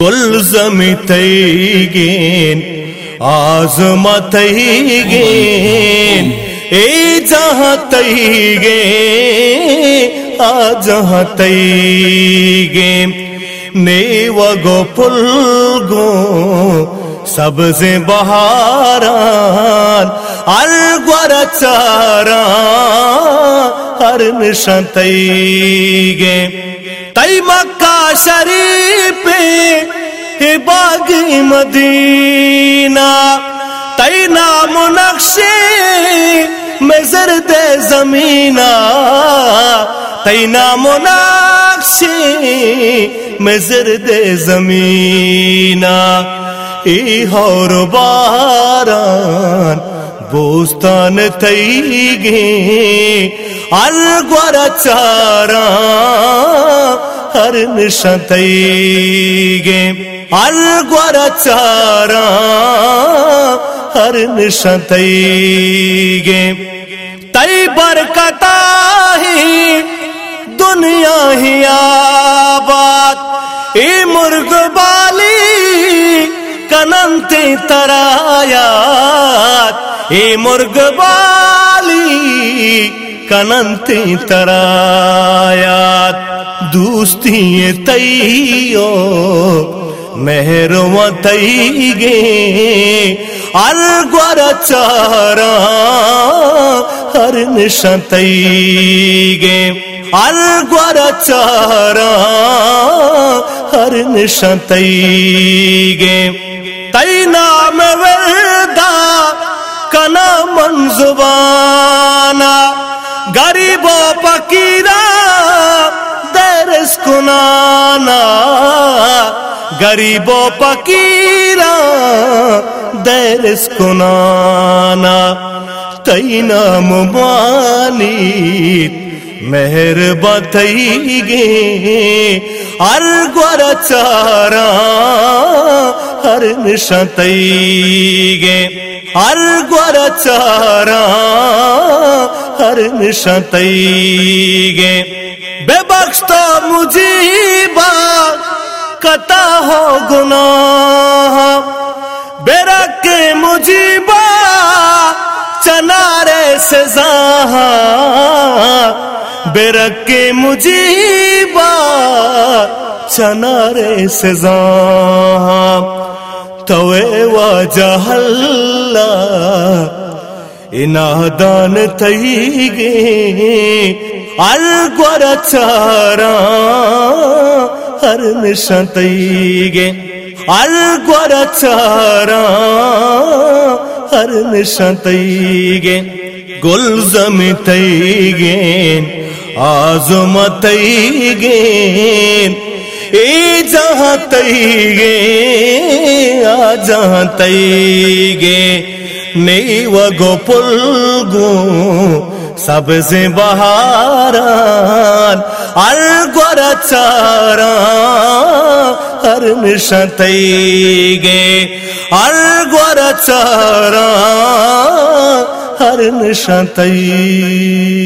گلزمتیگین آزمتیگین ای جہاں تیگین آجہاں تیگین نیو گو پل گو سبز بہاران الگور چاران ہر نشان تیگین تی مکہ شریف باغ مدینہ تی نام نقشے میں زرد زمینہ تی نام نقشے میں زرد زمینہ۔ ای ہور باران، بوستان تیگے الگور چاران۔ ہر نشان تیگے الگور چاران ہر نشان تیگے تی برکتا ہی دنیا ہی آباد۔ ای مرگ بالی کننتی ترایات ای مرگ بالی کننتی ترایات، دوستی تیو مہرو تیگے الگور چارا، ہر نشان تیگے الگور چارا، ہر نشان تیگے تی نام وردا کنا منزبانا درس کنانا غریب و پکیرا درس کنانا تی نام مہر بتائی گے۔ الگور چارا، ہر نشان تیگے الگور چارا، ہر نشان تیگے بے مجیبا کتا ہو گناہ۔ بے رکھ مجیبا چنارے سے زہاں بے رکھ مجیبا چنارے سے زہاں توے واجہ اللہ انادان تیگے الگور چارا ہر نشان تیگے الگور چارا ہر نشان تیگے گلزم تیگین آزم تیگین ای جہاں تیگے آ جہاں تیگے نیو گو پل گو سب سے بہاران الگور چاران ہر نشان تیگے الگور چاران ہر نشان تیگے